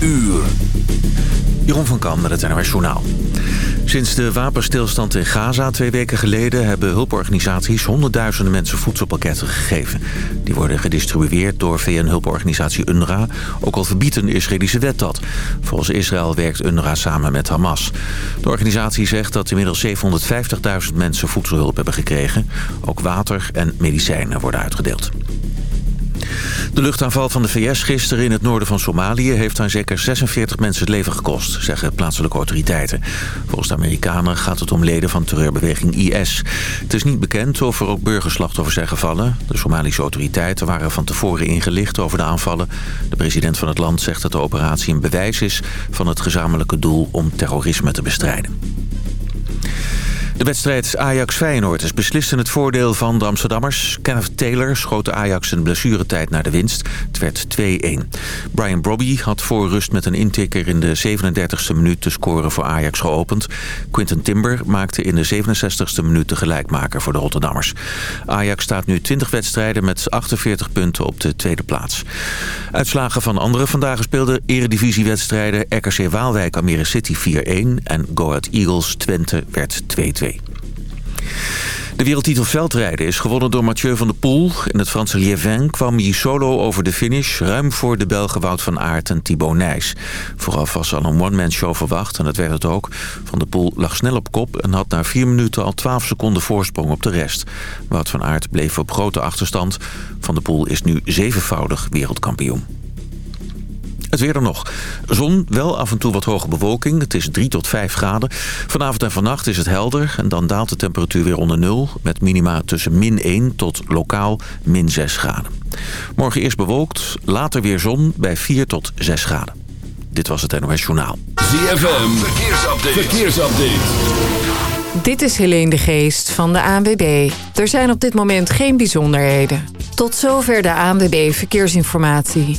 uur. Jeroen van Kam met het NRS Journaal. Sinds de wapenstilstand in Gaza twee weken geleden... hebben hulporganisaties honderdduizenden mensen voedselpakketten gegeven. Die worden gedistribueerd door VN-hulporganisatie UNRWA. Ook al verbiedt een Israëlische wet dat. Volgens Israël werkt UNRWA samen met Hamas. De organisatie zegt dat inmiddels 750.000 mensen voedselhulp hebben gekregen. Ook water en medicijnen worden uitgedeeld. De luchtaanval van de VS gisteren in het noorden van Somalië... heeft aan zeker 46 mensen het leven gekost, zeggen plaatselijke autoriteiten. Volgens de Amerikanen gaat het om leden van terreurbeweging IS. Het is niet bekend of er ook burgerslachtoffers zijn gevallen. De Somalische autoriteiten waren van tevoren ingelicht over de aanvallen. De president van het land zegt dat de operatie een bewijs is... van het gezamenlijke doel om terrorisme te bestrijden. De wedstrijd Ajax-Feyenoord is beslist in het voordeel van de Amsterdammers. Kenneth Taylor schoot Ajax een blessuretijd naar de winst. Het werd 2-1. Brian Brobby had voor rust met een intikker in de 37e minuut de score voor Ajax geopend. Quinten Timber maakte in de 67e minuut de gelijkmaker voor de Rotterdammers. Ajax staat nu 20 wedstrijden met 48 punten op de tweede plaats. Uitslagen van andere vandaag gespeelde eredivisiewedstrijden... RKC Waalwijk Almere City 4-1 en Go Eagles Twente werd 2-2. De wereldtitel veldrijden is gewonnen door Mathieu van der Poel. In het Franse Liévin kwam hij solo over de finish... ruim voor de Belgen Wout van Aert en Thibaut Nijs. Vooraf was al een one-man show verwacht en dat werd het ook. Van der Poel lag snel op kop en had na vier minuten al 12 seconden voorsprong op de rest. Wout van Aert bleef op grote achterstand. Van der Poel is nu zevenvoudig wereldkampioen. Het weer er nog. Zon, wel af en toe wat hoge bewolking. Het is 3 tot 5 graden. Vanavond en vannacht is het helder. En dan daalt de temperatuur weer onder nul. Met minima tussen min 1 tot lokaal min 6 graden. Morgen eerst bewolkt, later weer zon bij 4 tot 6 graden. Dit was het NOS Journaal. ZFM, verkeersupdate. verkeersupdate. Dit is Helene de Geest van de ANWB. Er zijn op dit moment geen bijzonderheden. Tot zover de ANWB Verkeersinformatie.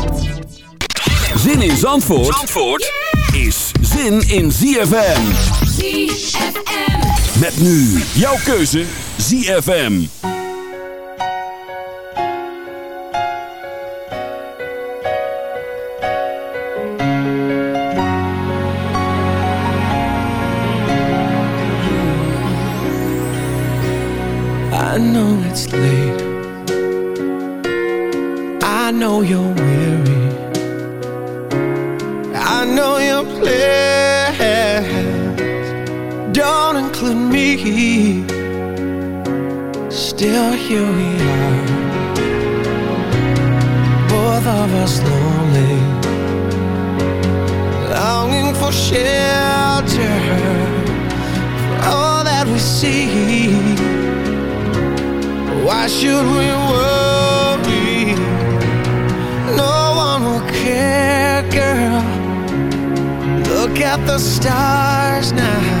Zin in Zandvoort, Zandvoort is zin in ZFM. ZFM. Met nu jouw keuze ZFM. I know it's late. I know you're weary. Still, here we are, both of us lonely, longing for shelter for all that we see. Why should we worry? No one will care, girl. Look at the stars now,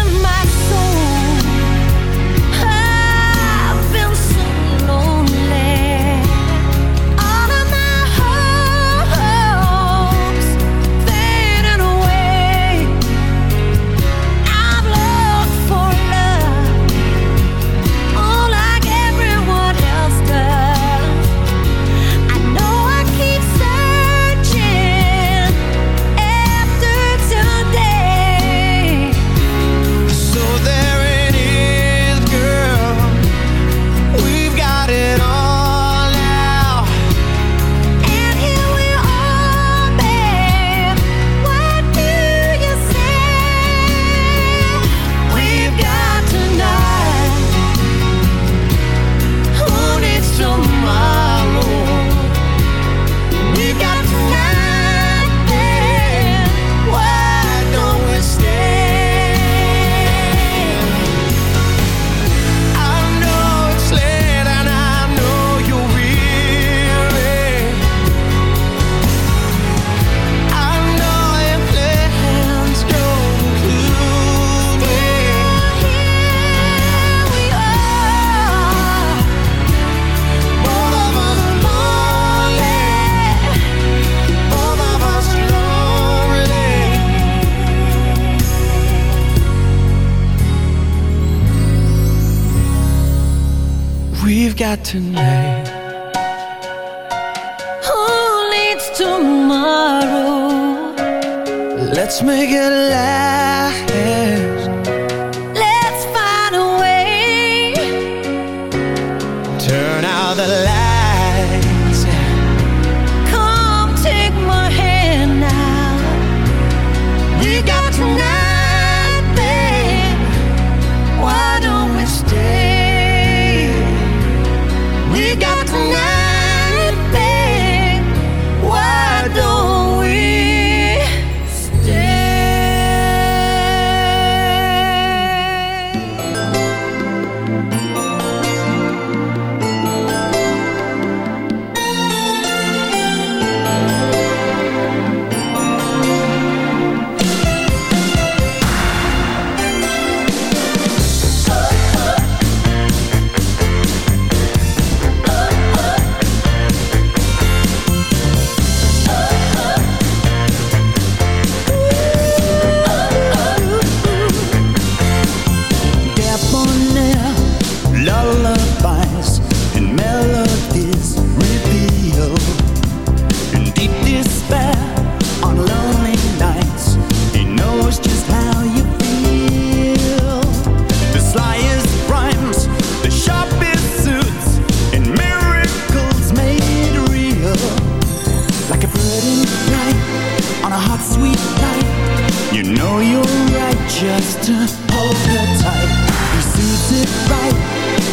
out? Who needs tomorrow? Let's make it last.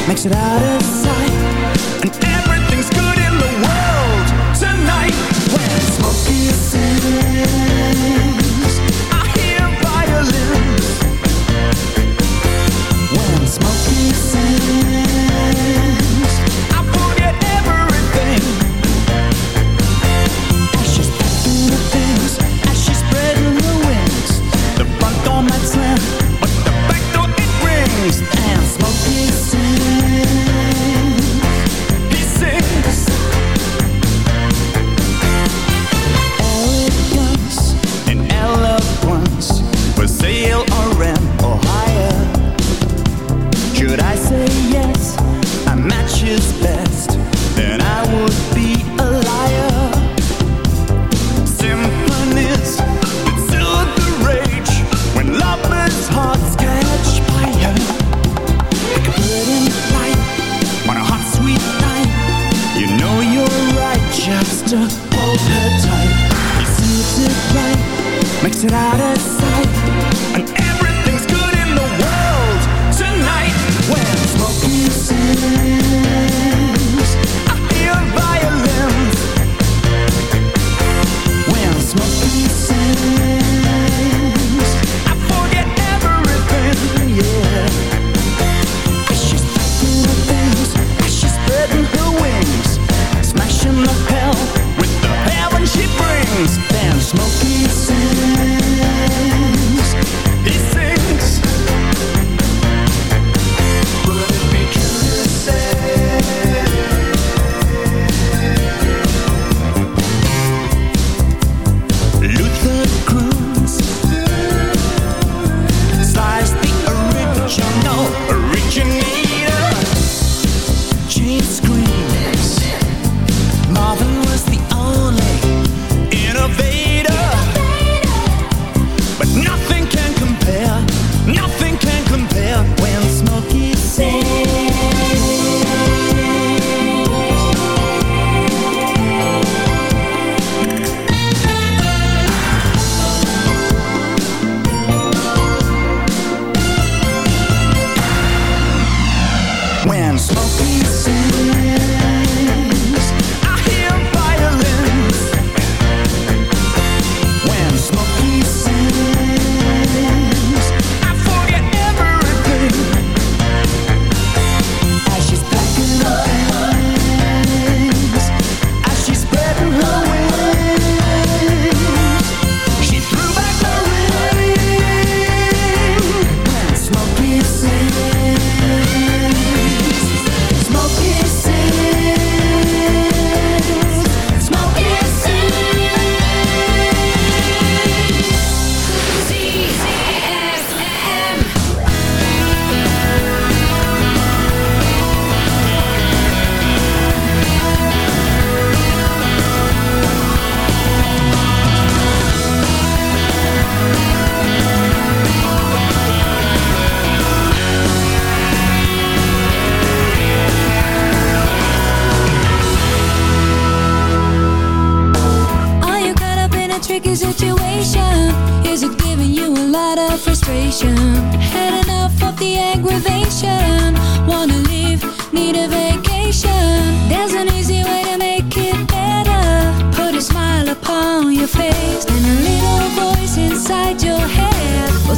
makes it out of sight.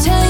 Tell you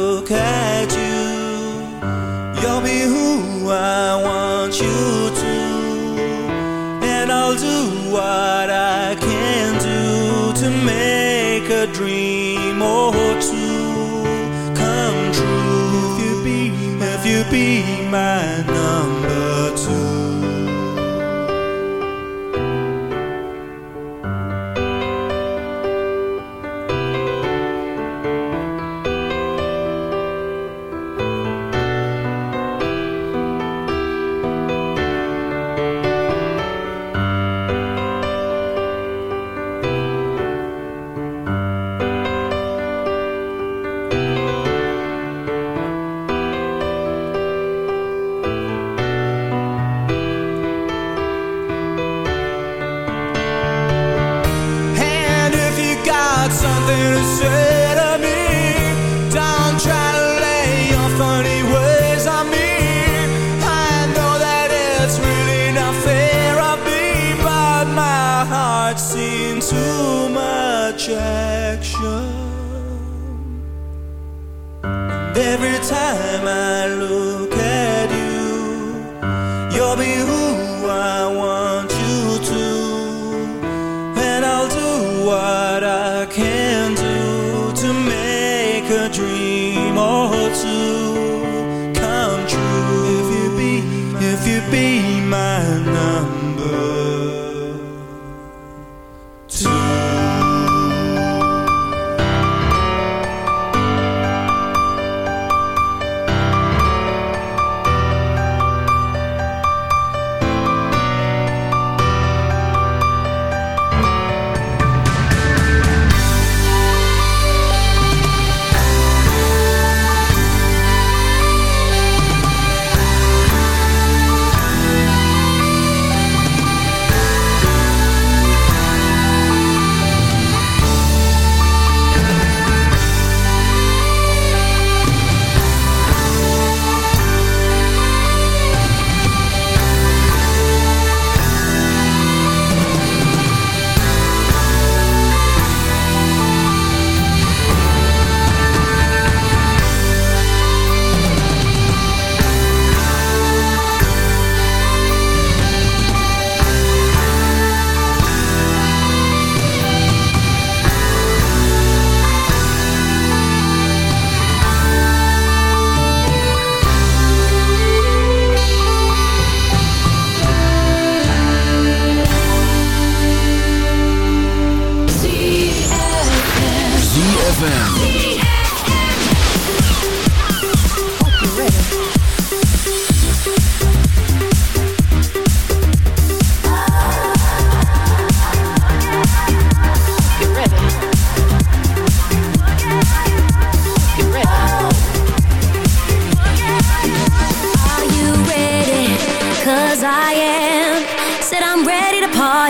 be my dream or two come true. If you be, if you be my number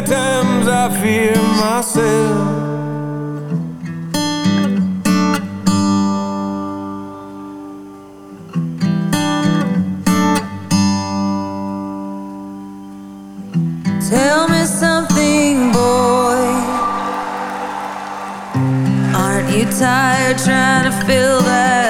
at times I fear myself. Tell me something, boy. Aren't you tired trying to fill that?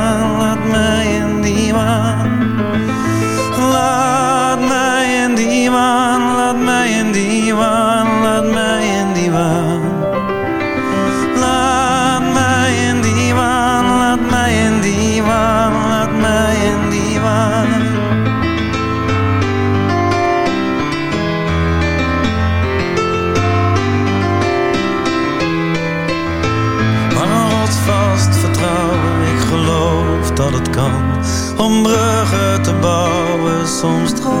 gebouwen soms droom.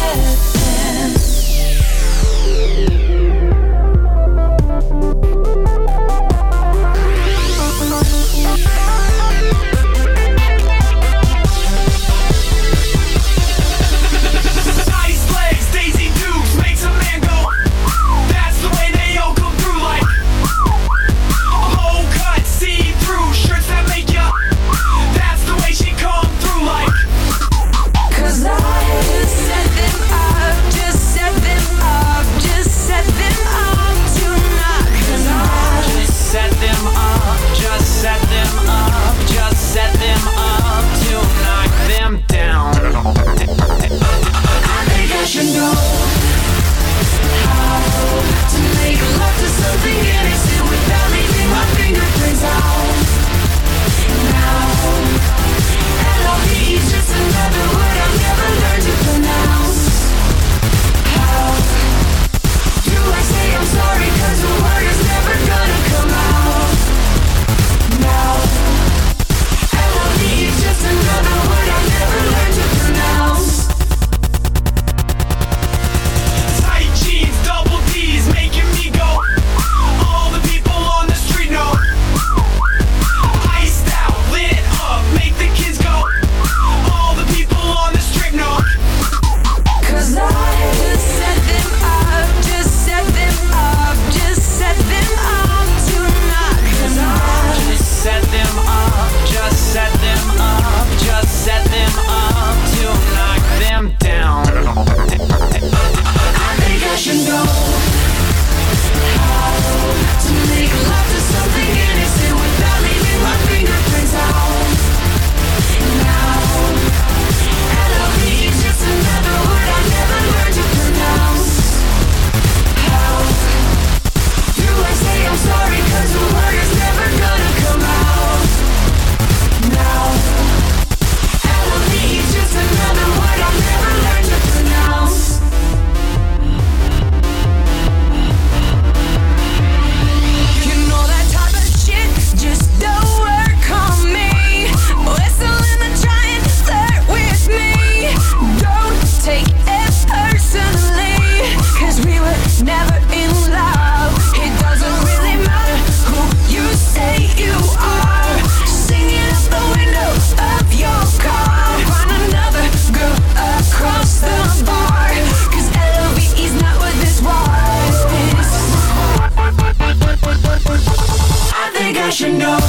should know To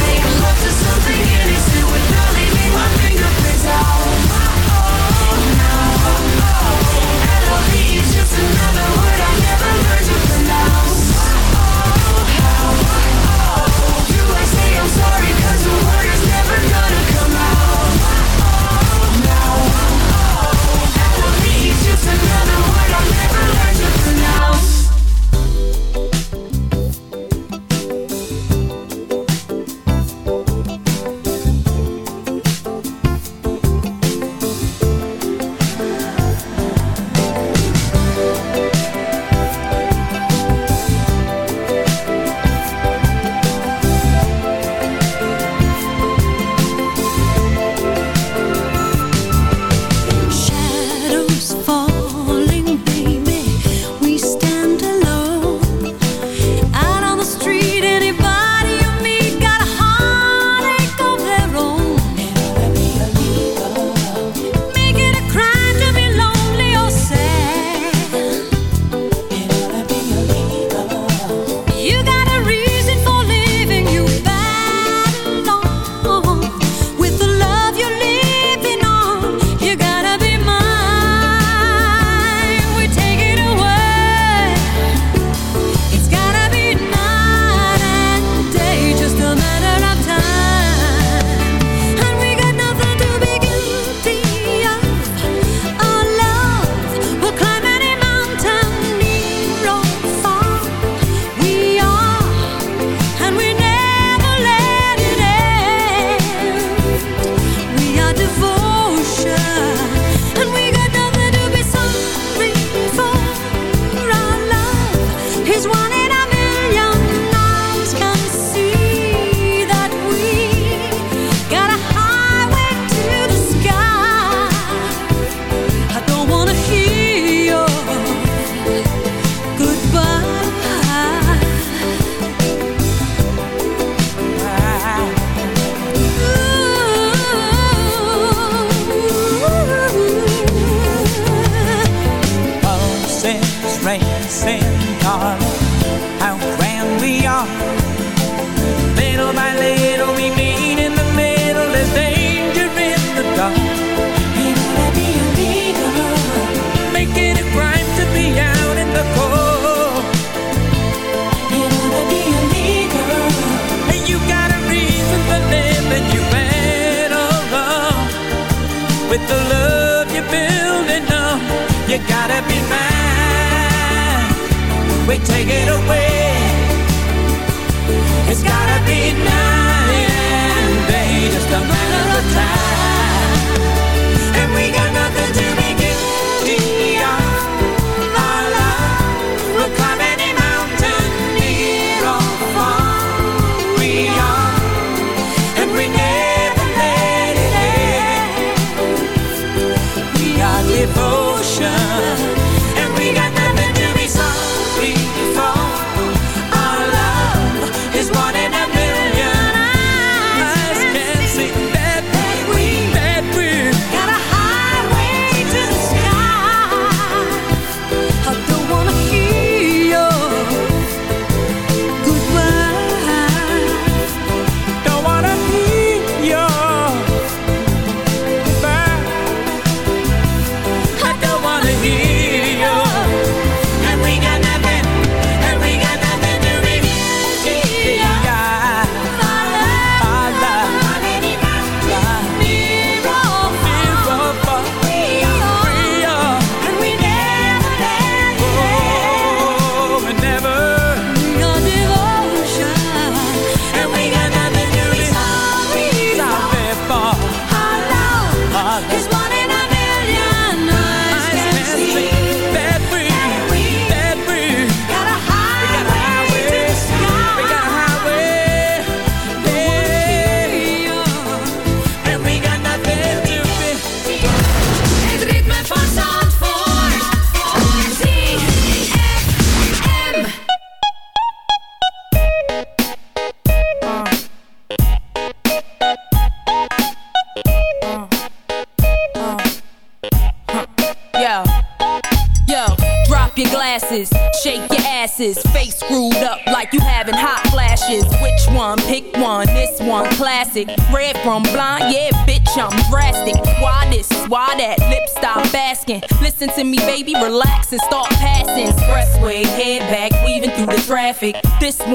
make love to something innocent without leaving my fingerprints out L.O.V. is just another